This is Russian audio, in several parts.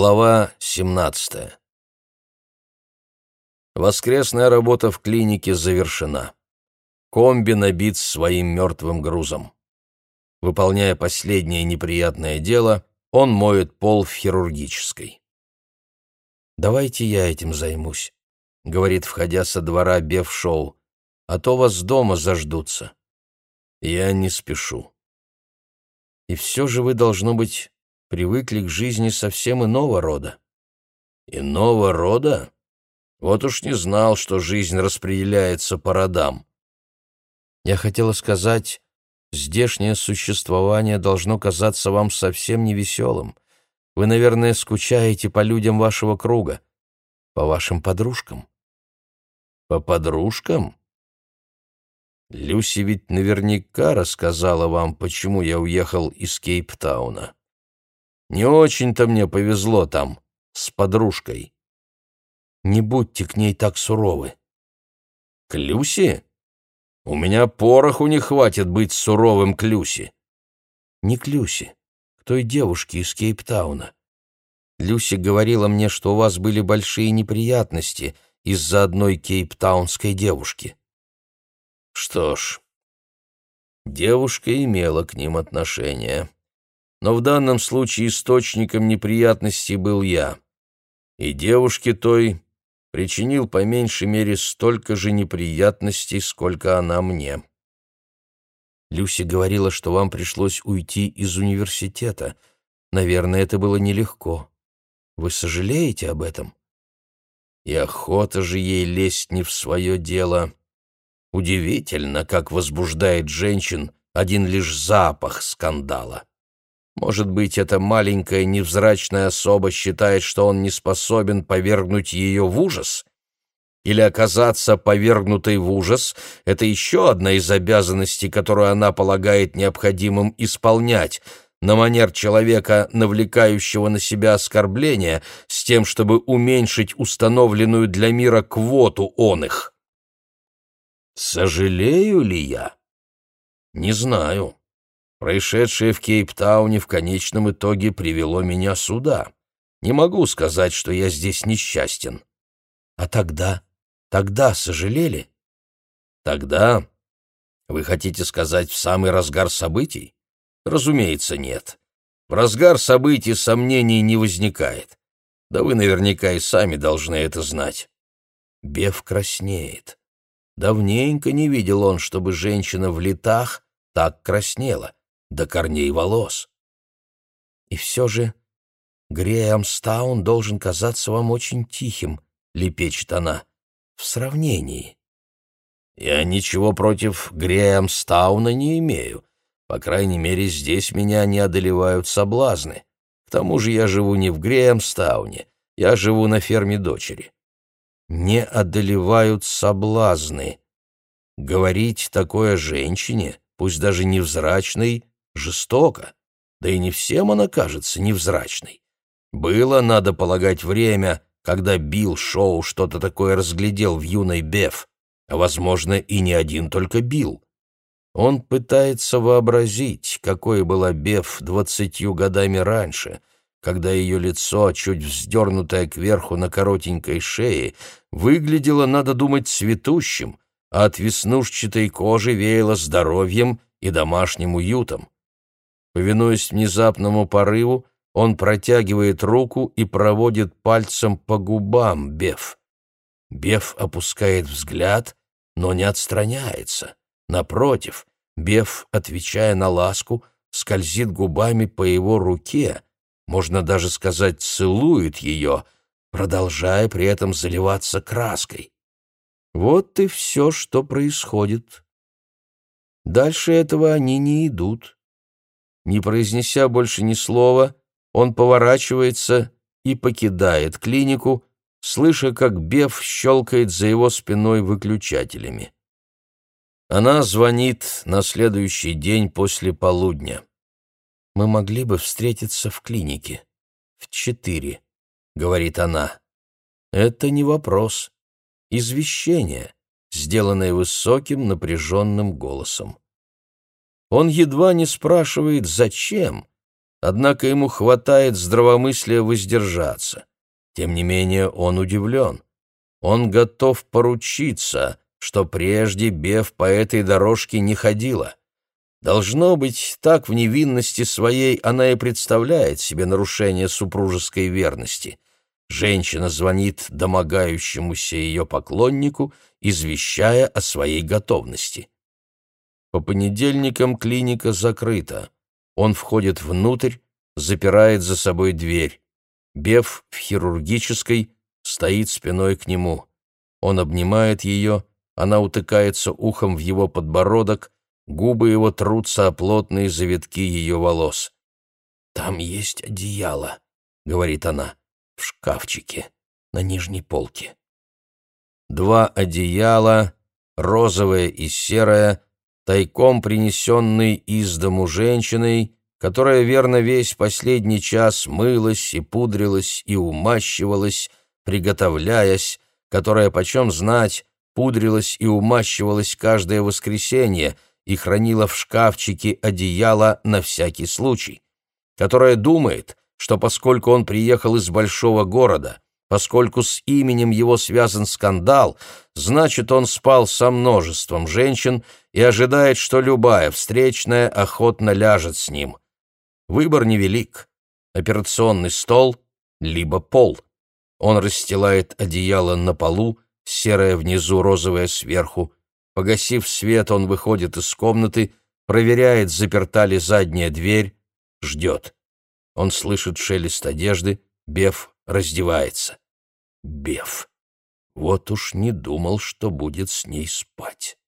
Глава 17. Воскресная работа в клинике завершена. Комби набит своим мертвым грузом. Выполняя последнее неприятное дело, он моет пол в хирургической. «Давайте я этим займусь», — говорит, входя со двора Беф-шоу, «а то вас дома заждутся». Я не спешу. И все же вы, должно быть, привыкли к жизни совсем иного рода. Иного рода? Вот уж не знал, что жизнь распределяется по родам. Я хотела сказать, здешнее существование должно казаться вам совсем невеселым. Вы, наверное, скучаете по людям вашего круга, по вашим подружкам. По подружкам? Люси ведь наверняка рассказала вам, почему я уехал из Кейптауна. Не очень-то мне повезло там, с подружкой. Не будьте к ней так суровы. К Люси? У меня пороху не хватит быть суровым к Люси. Не к Люси, к той девушке из Кейптауна. Люси говорила мне, что у вас были большие неприятности из-за одной кейптаунской девушки. Что ж, девушка имела к ним отношение. Но в данном случае источником неприятностей был я. И девушке той причинил по меньшей мере столько же неприятностей, сколько она мне. Люси говорила, что вам пришлось уйти из университета. Наверное, это было нелегко. Вы сожалеете об этом? И охота же ей лезть не в свое дело. Удивительно, как возбуждает женщин один лишь запах скандала. Может быть, эта маленькая невзрачная особа считает, что он не способен повергнуть ее в ужас? Или оказаться повергнутой в ужас — это еще одна из обязанностей, которую она полагает необходимым исполнять, на манер человека, навлекающего на себя оскорбления, с тем, чтобы уменьшить установленную для мира квоту он их. Сожалею ли я? Не знаю. Происшедшее в Кейптауне в конечном итоге привело меня сюда. Не могу сказать, что я здесь несчастен. А тогда? Тогда сожалели? Тогда? Вы хотите сказать, в самый разгар событий? Разумеется, нет. В разгар событий сомнений не возникает. Да вы наверняка и сами должны это знать. Бев краснеет. Давненько не видел он, чтобы женщина в летах так краснела, до корней волос. И все же Греамстаун должен казаться вам очень тихим, — лепечет она, — в сравнении. Я ничего против Греамстауна не имею. По крайней мере, здесь меня не одолевают соблазны. К тому же я живу не в Греамстауне, я живу на ферме дочери не одолевают соблазны. Говорить такое женщине, пусть даже невзрачной, жестоко, да и не всем она кажется невзрачной. Было, надо полагать, время, когда Билл Шоу что-то такое разглядел в юной Беф, а, возможно, и не один только Билл. Он пытается вообразить, какой была Беф двадцатью годами раньше, когда ее лицо, чуть вздернутое кверху на коротенькой шее, выглядело, надо думать, цветущим, а от веснушчатой кожи веяло здоровьем и домашним уютом. Повинуясь внезапному порыву, он протягивает руку и проводит пальцем по губам Беф. Беф опускает взгляд, но не отстраняется. Напротив, Беф, отвечая на ласку, скользит губами по его руке — можно даже сказать, целует ее, продолжая при этом заливаться краской. Вот и все, что происходит. Дальше этого они не идут. Не произнеся больше ни слова, он поворачивается и покидает клинику, слыша, как Беф щелкает за его спиной выключателями. Она звонит на следующий день после полудня мы могли бы встретиться в клинике. В четыре, — говорит она. Это не вопрос. Извещение, сделанное высоким напряженным голосом. Он едва не спрашивает, зачем, однако ему хватает здравомыслия воздержаться. Тем не менее он удивлен. Он готов поручиться, что прежде Бев по этой дорожке не ходила. Должно быть, так в невинности своей она и представляет себе нарушение супружеской верности. Женщина звонит домогающемуся ее поклоннику, извещая о своей готовности. По понедельникам клиника закрыта. Он входит внутрь, запирает за собой дверь. Бев в хирургической стоит спиной к нему. Он обнимает ее, она утыкается ухом в его подбородок, губы его трутся о плотные завитки ее волос. «Там есть одеяло», — говорит она, — «в шкафчике, на нижней полке». Два одеяла, розовое и серое, тайком принесенный из дому женщиной, которая, верно, весь последний час мылась и пудрилась и умащивалась, приготовляясь, которая, почем знать, пудрилась и умащивалась каждое воскресенье и хранила в шкафчике одеяло на всякий случай, которая думает, что поскольку он приехал из большого города, поскольку с именем его связан скандал, значит, он спал со множеством женщин и ожидает, что любая встречная охотно ляжет с ним. Выбор невелик. Операционный стол, либо пол. Он расстилает одеяло на полу, серое внизу, розовое сверху. Погасив свет, он выходит из комнаты, проверяет, заперта ли задняя дверь, ждет. Он слышит шелест одежды, Беф раздевается. Беф. Вот уж не думал, что будет с ней спать.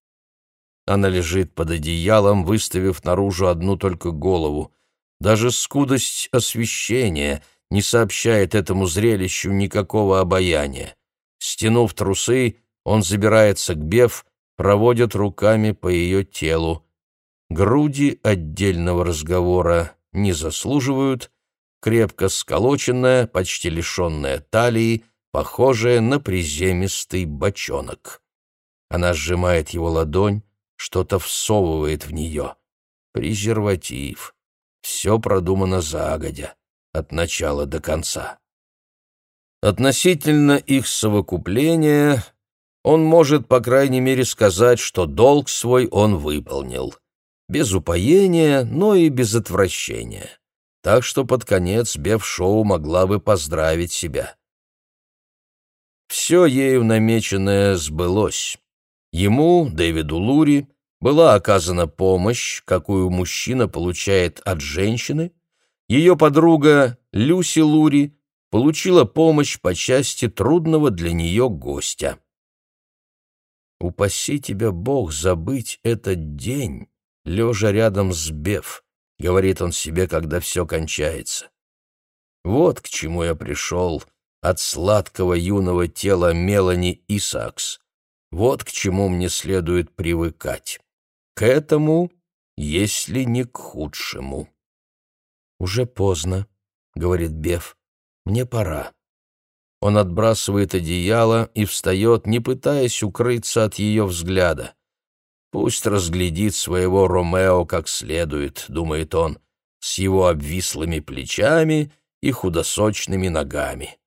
Она лежит под одеялом, выставив наружу одну только голову. Даже скудость освещения не сообщает этому зрелищу никакого обаяния. Стянув трусы, он забирается к Беф, проводит руками по ее телу. Груди отдельного разговора не заслуживают, крепко сколоченная, почти лишенная талии, похожая на приземистый бочонок. Она сжимает его ладонь, что-то всовывает в нее. Презерватив. Все продумано загодя от начала до конца. Относительно их совокупления он может, по крайней мере, сказать, что долг свой он выполнил. Без упоения, но и без отвращения. Так что под конец Бев-шоу могла бы поздравить себя. Все ею намеченное сбылось. Ему, Дэвиду Лури, была оказана помощь, какую мужчина получает от женщины, ее подруга Люси Лури получила помощь по части трудного для нее гостя. «Упаси тебя, Бог, забыть этот день, лежа рядом с Беф», — говорит он себе, когда все кончается. «Вот к чему я пришел от сладкого юного тела Мелани Исаакс. Вот к чему мне следует привыкать. К этому, если не к худшему». «Уже поздно», — говорит Беф. «Мне пора». Он отбрасывает одеяло и встает, не пытаясь укрыться от ее взгляда. «Пусть разглядит своего Ромео как следует», — думает он, с его обвислыми плечами и худосочными ногами.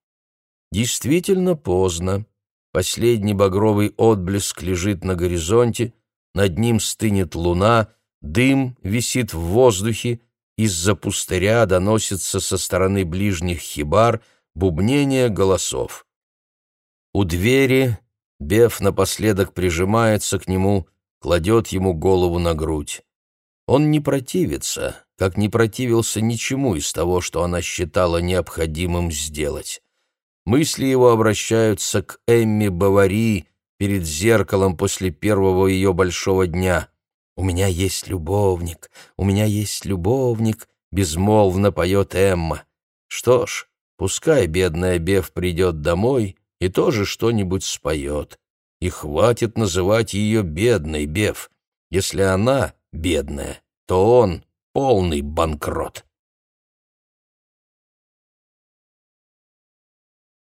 Действительно поздно. Последний багровый отблеск лежит на горизонте, над ним стынет луна, дым висит в воздухе, из-за пустыря доносится со стороны ближних хибар бубнение голосов. У двери Беф напоследок прижимается к нему, кладет ему голову на грудь. Он не противится, как не противился ничему из того, что она считала необходимым сделать. Мысли его обращаются к Эмми Бавари перед зеркалом после первого ее большого дня — «У меня есть любовник, у меня есть любовник», — безмолвно поет Эмма. Что ж, пускай бедная Бев придет домой и тоже что-нибудь споет. И хватит называть ее бедной Бев. Если она бедная, то он полный банкрот.